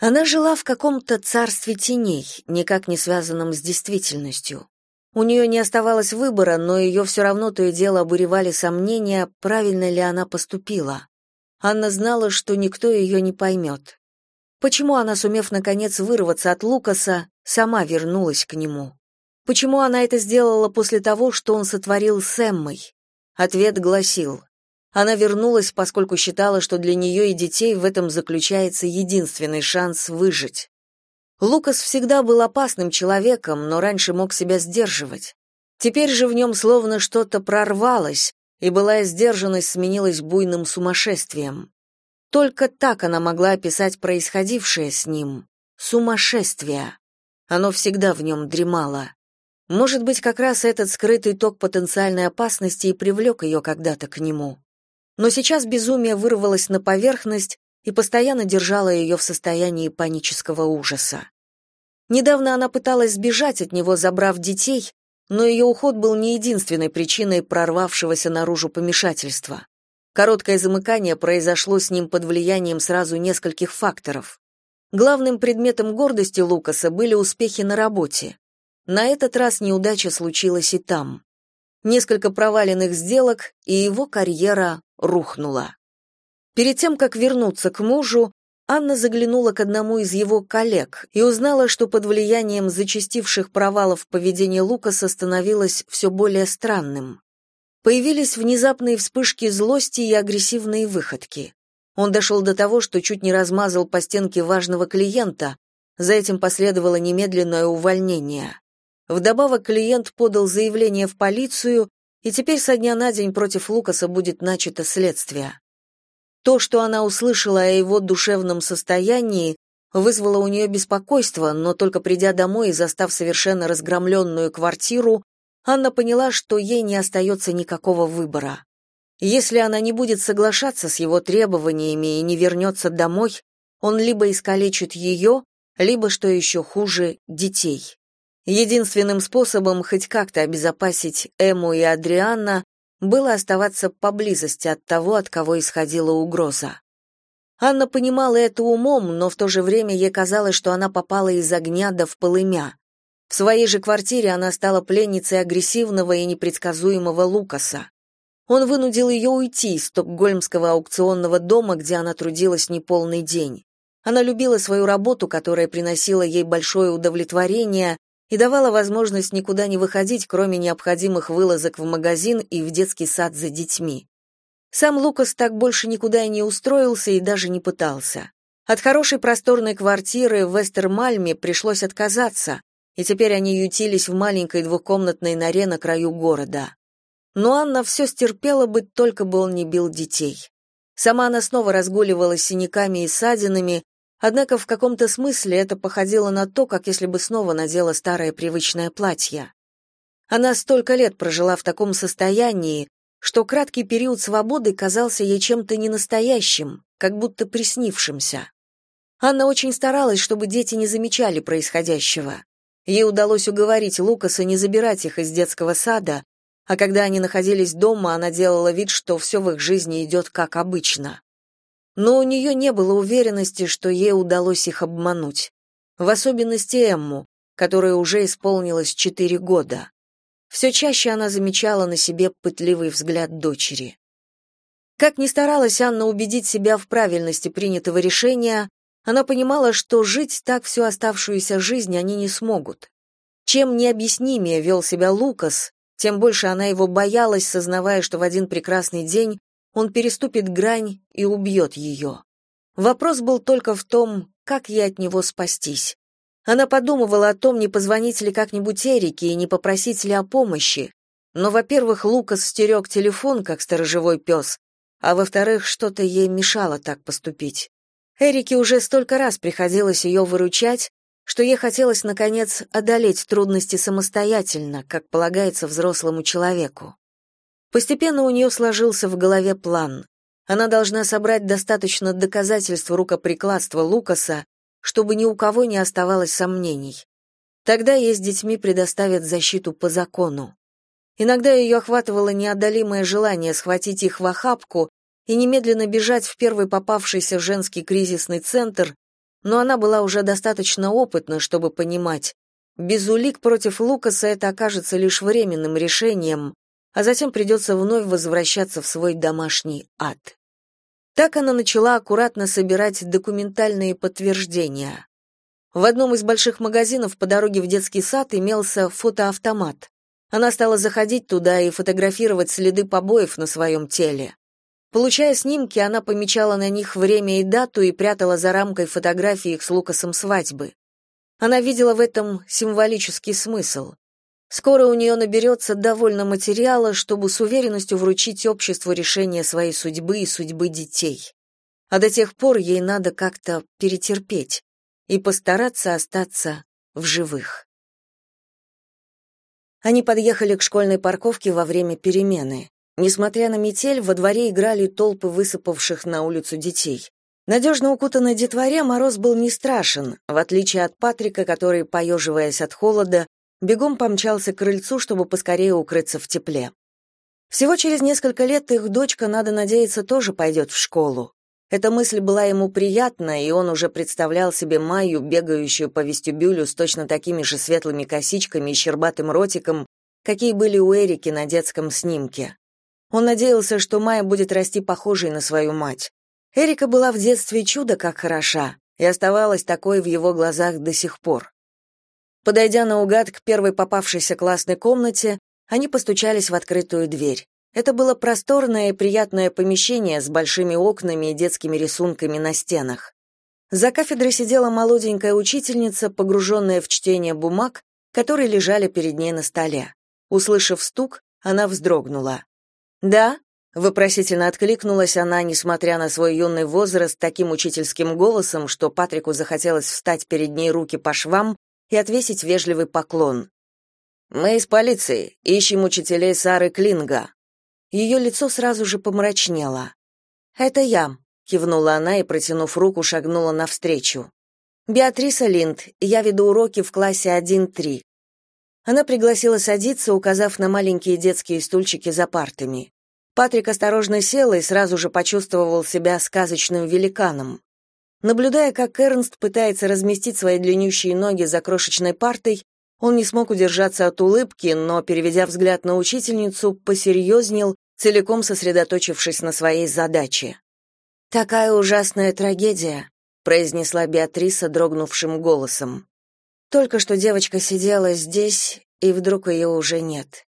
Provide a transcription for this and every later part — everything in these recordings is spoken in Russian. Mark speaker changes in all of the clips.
Speaker 1: Она жила в каком-то царстве теней, никак не связанном с действительностью. У нее не оставалось выбора, но ее все равно то и дело обуревали сомнения, правильно ли она поступила. Анна знала, что никто ее не поймет. Почему она, сумев наконец вырваться от Лукаса, сама вернулась к нему? Почему она это сделала после того, что он сотворил с Эммой? Ответ гласил: она вернулась, поскольку считала, что для нее и детей в этом заключается единственный шанс выжить. Лукас всегда был опасным человеком, но раньше мог себя сдерживать. Теперь же в нем словно что-то прорвалось, и былая сдержанность сменилась буйным сумасшествием. Только так она могла описать происходившее с ним. Сумасшествие. Оно всегда в нем дремало. Может быть, как раз этот скрытый ток потенциальной опасности и привлек ее когда-то к нему. Но сейчас безумие вырвалось на поверхность и постоянно держало ее в состоянии панического ужаса. Недавно она пыталась сбежать от него, забрав детей, но ее уход был не единственной причиной прорвавшегося наружу помешательства. Короткое замыкание произошло с ним под влиянием сразу нескольких факторов. Главным предметом гордости Лукаса были успехи на работе. На этот раз неудача случилась и там. Несколько проваленных сделок, и его карьера рухнула. Перед тем, как вернуться к мужу, Анна заглянула к одному из его коллег и узнала, что под влиянием зачастивших провалов поведения Лукаса становилось все более странным. Появились внезапные вспышки злости и агрессивные выходки. Он дошел до того, что чуть не размазал по стенке важного клиента, за этим последовало немедленное увольнение. Вдобавок клиент подал заявление в полицию, и теперь со дня на день против Лукаса будет начато следствие. То, что она услышала о его душевном состоянии, вызвало у нее беспокойство, но только придя домой и застав совершенно разгромленную квартиру, Анна поняла, что ей не остается никакого выбора. Если она не будет соглашаться с его требованиями и не вернется домой, он либо искалечит ее, либо, что еще хуже, детей. Единственным способом хоть как-то обезопасить Эму и Адриана было оставаться поблизости от того, от кого исходила угроза. Анна понимала это умом, но в то же время ей казалось, что она попала из огня до в полымя. В своей же квартире она стала пленницей агрессивного и непредсказуемого Лукаса. Он вынудил ее уйти из стокгольмского аукционного дома, где она трудилась неполный день. Она любила свою работу, которая приносила ей большое удовлетворение, и давала возможность никуда не выходить, кроме необходимых вылазок в магазин и в детский сад за детьми. Сам Лукас так больше никуда и не устроился и даже не пытался. От хорошей просторной квартиры в Вестермальме пришлось отказаться, и теперь они ютились в маленькой двухкомнатной норе на краю города. Но Анна все стерпела бы, только бы он не бил детей. Сама она снова разгуливала с синяками и ссадинами, Однако в каком-то смысле это походило на то, как если бы снова надела старое привычное платье. Она столько лет прожила в таком состоянии, что краткий период свободы казался ей чем-то ненастоящим, как будто приснившимся. Анна очень старалась, чтобы дети не замечали происходящего. Ей удалось уговорить Лукаса не забирать их из детского сада, а когда они находились дома, она делала вид, что все в их жизни идет как обычно но у нее не было уверенности, что ей удалось их обмануть. В особенности Эмму, которой уже исполнилось четыре года. Все чаще она замечала на себе пытливый взгляд дочери. Как ни старалась Анна убедить себя в правильности принятого решения, она понимала, что жить так всю оставшуюся жизнь они не смогут. Чем необъяснимее вел себя Лукас, тем больше она его боялась, сознавая, что в один прекрасный день он переступит грань и убьет ее. Вопрос был только в том, как ей от него спастись. Она подумывала о том, не позвонить ли как-нибудь Эрике и не попросить ли о помощи. Но, во-первых, Лукас стерег телефон, как сторожевой пес, а во-вторых, что-то ей мешало так поступить. Эрике уже столько раз приходилось ее выручать, что ей хотелось, наконец, одолеть трудности самостоятельно, как полагается взрослому человеку. Постепенно у нее сложился в голове план. Она должна собрать достаточно доказательств рукоприкладства Лукаса, чтобы ни у кого не оставалось сомнений. Тогда ей с детьми предоставят защиту по закону. Иногда ее охватывало неодолимое желание схватить их в охапку и немедленно бежать в первый попавшийся женский кризисный центр, но она была уже достаточно опытна, чтобы понимать, без улик против Лукаса это окажется лишь временным решением, а затем придется вновь возвращаться в свой домашний ад. Так она начала аккуратно собирать документальные подтверждения. В одном из больших магазинов по дороге в детский сад имелся фотоавтомат. Она стала заходить туда и фотографировать следы побоев на своем теле. Получая снимки, она помечала на них время и дату и прятала за рамкой фотографии их с Лукасом свадьбы. Она видела в этом символический смысл. Скоро у нее наберется довольно материала, чтобы с уверенностью вручить обществу решение своей судьбы и судьбы детей. А до тех пор ей надо как-то перетерпеть и постараться остаться в живых. Они подъехали к школьной парковке во время перемены. Несмотря на метель, во дворе играли толпы высыпавших на улицу детей. Надежно укутанной детворе мороз был не страшен, в отличие от Патрика, который, поеживаясь от холода, бегом помчался к крыльцу, чтобы поскорее укрыться в тепле. Всего через несколько лет их дочка, надо надеяться, тоже пойдет в школу. Эта мысль была ему приятна, и он уже представлял себе Майю, бегающую по вестибюлю с точно такими же светлыми косичками и щербатым ротиком, какие были у Эрики на детском снимке. Он надеялся, что Майя будет расти похожей на свою мать. Эрика была в детстве чудо как хороша и оставалась такой в его глазах до сих пор. Подойдя наугад к первой попавшейся классной комнате, они постучались в открытую дверь. Это было просторное и приятное помещение с большими окнами и детскими рисунками на стенах. За кафедрой сидела молоденькая учительница, погруженная в чтение бумаг, которые лежали перед ней на столе. Услышав стук, она вздрогнула. «Да?» — вопросительно откликнулась она, несмотря на свой юный возраст, таким учительским голосом, что Патрику захотелось встать перед ней руки по швам и отвесить вежливый поклон. «Мы из полиции, ищем учителей Сары Клинга». Ее лицо сразу же помрачнело. «Это я», — кивнула она и, протянув руку, шагнула навстречу. «Беатриса Линд, я веду уроки в классе 1-3. Она пригласила садиться, указав на маленькие детские стульчики за партами. Патрик осторожно сел и сразу же почувствовал себя сказочным великаном. Наблюдая, как Эрнст пытается разместить свои длиннющие ноги за крошечной партой, он не смог удержаться от улыбки, но, переведя взгляд на учительницу, посерьезнел, целиком сосредоточившись на своей задаче. «Такая ужасная трагедия», — произнесла Беатриса дрогнувшим голосом. Только что девочка сидела здесь, и вдруг ее уже нет.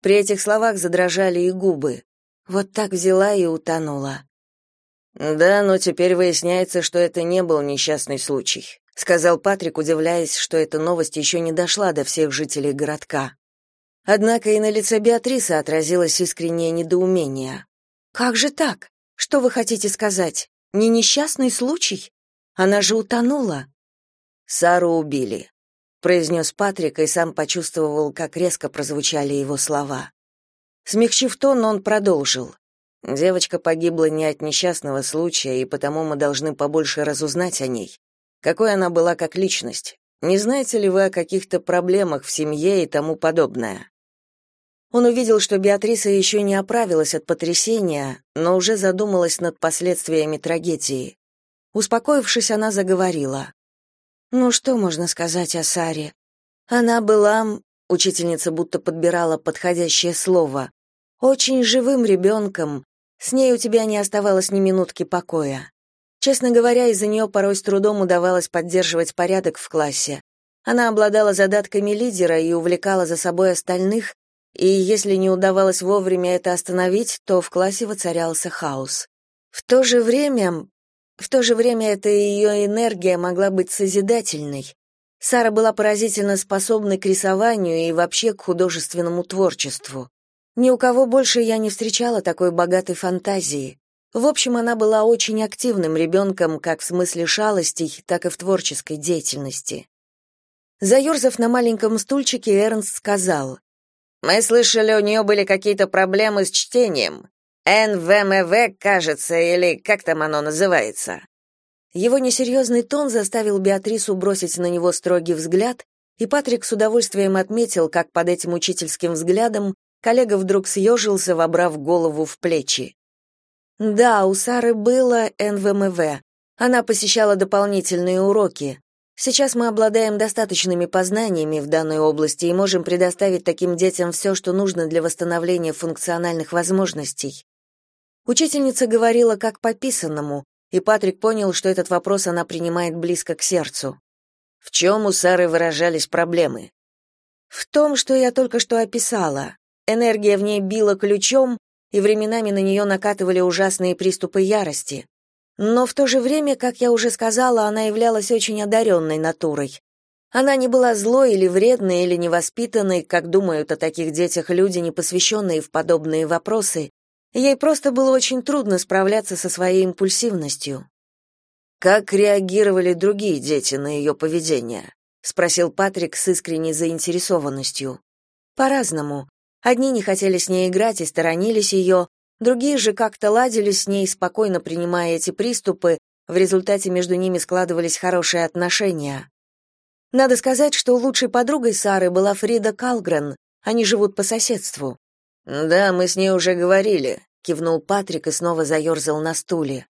Speaker 1: При этих словах задрожали и губы. Вот так взяла и утонула. Да, но теперь выясняется, что это не был несчастный случай, сказал Патрик, удивляясь, что эта новость еще не дошла до всех жителей городка. Однако и на лице Беатрисы отразилось искреннее недоумение. Как же так? Что вы хотите сказать? Не несчастный случай? Она же утонула. Сару убили произнес Патрик и сам почувствовал, как резко прозвучали его слова. Смягчив тон, он продолжил. Девочка погибла не от несчастного случая, и потому мы должны побольше разузнать о ней. Какой она была как личность? Не знаете ли вы о каких-то проблемах в семье и тому подобное? Он увидел, что Беатриса еще не оправилась от потрясения, но уже задумалась над последствиями трагедии. Успокоившись, она заговорила. Ну что можно сказать о Саре? Она была, учительница будто подбирала подходящее слово, очень живым ребенком. С ней у тебя не оставалось ни минутки покоя. Честно говоря, из-за нее порой с трудом удавалось поддерживать порядок в классе. Она обладала задатками лидера и увлекала за собой остальных, и если не удавалось вовремя это остановить, то в классе воцарялся хаос. В то же время в то же время эта ее энергия могла быть созидательной. Сара была поразительно способна к рисованию и вообще к художественному творчеству. Ни у кого больше я не встречала такой богатой фантазии. В общем, она была очень активным ребенком как в смысле шалостей, так и в творческой деятельности. Заерзав на маленьком стульчике, Эрнст сказал, «Мы слышали, у нее были какие-то проблемы с чтением. НВМВ, кажется, или как там оно называется. Его несерьезный тон заставил Беатрису бросить на него строгий взгляд, и Патрик с удовольствием отметил, как под этим учительским взглядом коллега вдруг съежился, вобрав голову в плечи. Да, у Сары было НВМВ. Она посещала дополнительные уроки. Сейчас мы обладаем достаточными познаниями в данной области и можем предоставить таким детям все, что нужно для восстановления функциональных возможностей. Учительница говорила как по писанному, и Патрик понял, что этот вопрос она принимает близко к сердцу. В чем у Сары выражались проблемы? В том, что я только что описала. Энергия в ней била ключом, и временами на нее накатывали ужасные приступы ярости. Но в то же время, как я уже сказала, она являлась очень одаренной натурой. Она не была злой или вредной или невоспитанной, как думают о таких детях люди, не посвященные в подобные вопросы. Ей просто было очень трудно справляться со своей импульсивностью. Как реагировали другие дети на ее поведение? спросил Патрик с искренней заинтересованностью. По-разному. Одни не хотели с ней играть и сторонились ее, другие же как-то ладили с ней, спокойно принимая эти приступы, в результате между ними складывались хорошие отношения. Надо сказать, что лучшей подругой Сары была Фрида Калгрен, они живут по соседству. «Да, мы с ней уже говорили», — кивнул Патрик и снова заерзал на стуле.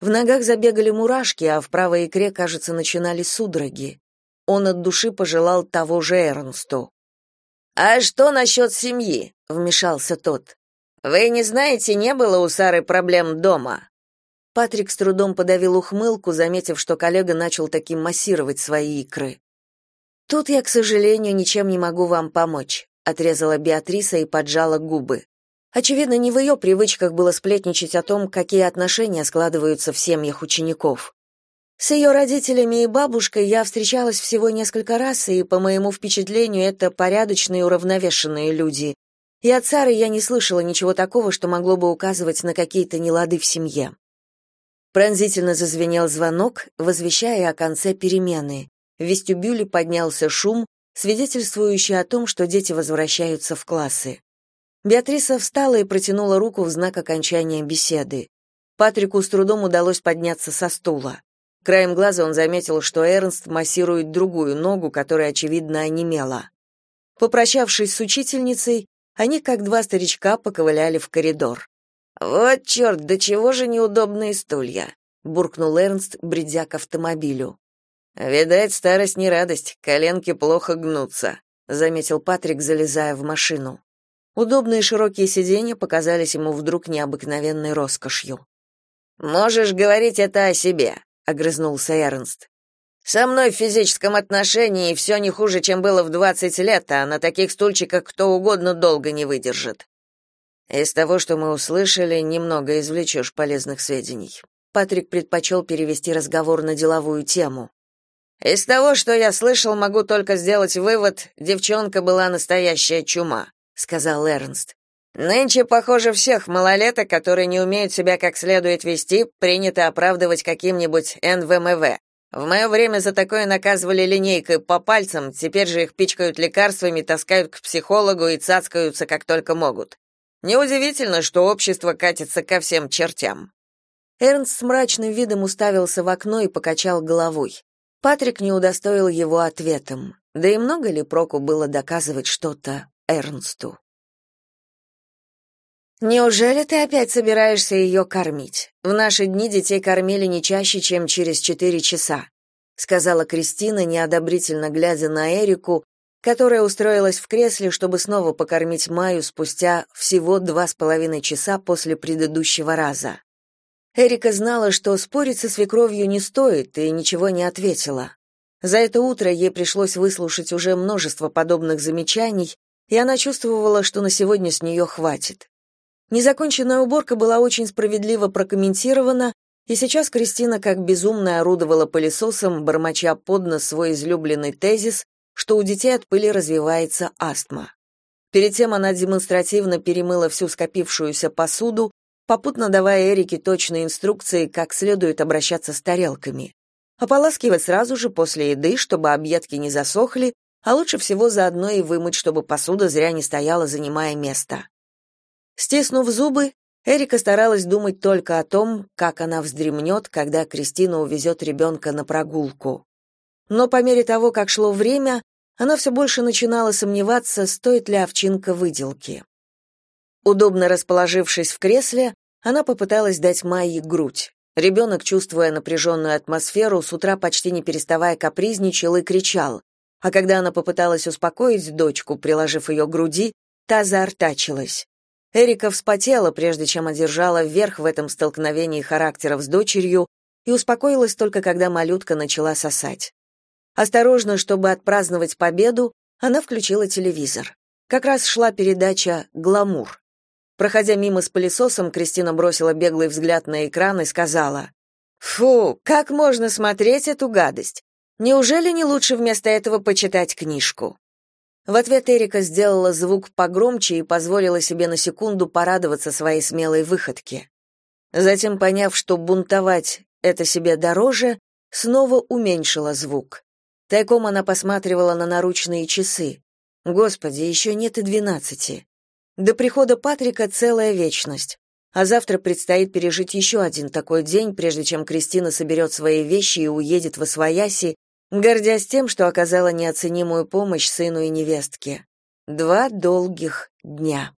Speaker 1: В ногах забегали мурашки, а в правой икре, кажется, начинали судороги. Он от души пожелал того же Эрнсту. «А что насчет семьи?» — вмешался тот. «Вы не знаете, не было у Сары проблем дома?» Патрик с трудом подавил ухмылку, заметив, что коллега начал таким массировать свои икры. «Тут я, к сожалению, ничем не могу вам помочь», — отрезала Беатриса и поджала губы. Очевидно, не в ее привычках было сплетничать о том, какие отношения складываются в семьях учеников. С ее родителями и бабушкой я встречалась всего несколько раз, и, по моему впечатлению, это порядочные уравновешенные люди. И от Сары я не слышала ничего такого, что могло бы указывать на какие-то нелады в семье. Пронзительно зазвенел звонок, возвещая о конце перемены. В вестибюле поднялся шум, свидетельствующий о том, что дети возвращаются в классы. Беатриса встала и протянула руку в знак окончания беседы. Патрику с трудом удалось подняться со стула. Краем глаза он заметил, что Эрнст массирует другую ногу, которая, очевидно, онемела. Попрощавшись с учительницей, они, как два старичка, поковыляли в коридор. «Вот черт, до чего же неудобные стулья!» — буркнул Эрнст, бредя к автомобилю. «Видать, старость не радость, коленки плохо гнутся», — заметил Патрик, залезая в машину. Удобные широкие сиденья показались ему вдруг необыкновенной роскошью. «Можешь говорить это о себе», огрызнулся Эрнст. Со мной в физическом отношении все не хуже, чем было в двадцать лет, а на таких стульчиках кто угодно долго не выдержит. Из того, что мы услышали, немного извлечешь полезных сведений. Патрик предпочел перевести разговор на деловую тему. Из того, что я слышал, могу только сделать вывод: девчонка была настоящая чума, сказал Эрнст. Нынче, похоже, всех малолеток, которые не умеют себя как следует вести, принято оправдывать каким-нибудь НВМВ. В мое время за такое наказывали линейкой по пальцам, теперь же их пичкают лекарствами, таскают к психологу и цацкаются как только могут. Неудивительно, что общество катится ко всем чертям. Эрнст с мрачным видом уставился в окно и покачал головой. Патрик не удостоил его ответом. Да и много ли проку было доказывать что-то Эрнсту? Неужели ты опять собираешься ее кормить? В наши дни детей кормили не чаще, чем через четыре часа, сказала Кристина, неодобрительно глядя на Эрику, которая устроилась в кресле, чтобы снова покормить Маю спустя всего два с половиной часа после предыдущего раза. Эрика знала, что спорить со свекровью не стоит, и ничего не ответила. За это утро ей пришлось выслушать уже множество подобных замечаний, и она чувствовала, что на сегодня с нее хватит. Незаконченная уборка была очень справедливо прокомментирована, и сейчас Кристина как безумная орудовала пылесосом, бормоча под нос свой излюбленный тезис, что у детей от пыли развивается астма. Перед тем она демонстративно перемыла всю скопившуюся посуду, попутно давая Эрике точные инструкции, как следует обращаться с тарелками. Ополаскивать сразу же после еды, чтобы объедки не засохли, а лучше всего заодно и вымыть, чтобы посуда зря не стояла, занимая место. Стиснув зубы, Эрика старалась думать только о том, как она вздремнет, когда Кристина увезет ребенка на прогулку. Но по мере того, как шло время, она все больше начинала сомневаться, стоит ли овчинка выделки. Удобно расположившись в кресле, она попыталась дать Майе грудь. Ребенок, чувствуя напряженную атмосферу, с утра почти не переставая капризничал и кричал. А когда она попыталась успокоить дочку, приложив ее к груди, та заортачилась. Эрика вспотела, прежде чем одержала верх в этом столкновении характеров с дочерью, и успокоилась только когда малютка начала сосать. Осторожно, чтобы отпраздновать победу, она включила телевизор. Как раз шла передача «Гламур». Проходя мимо с пылесосом, Кристина бросила беглый взгляд на экран и сказала, «Фу, как можно смотреть эту гадость? Неужели не лучше вместо этого почитать книжку?» В ответ Эрика сделала звук погромче и позволила себе на секунду порадоваться своей смелой выходке. Затем, поняв, что бунтовать это себе дороже, снова уменьшила звук. Тайком она посматривала на наручные часы. Господи, еще нет и двенадцати. До прихода Патрика целая вечность. А завтра предстоит пережить еще один такой день, прежде чем Кристина соберет свои вещи и уедет в Освояси, гордясь тем, что оказала неоценимую помощь сыну и невестке. Два долгих дня.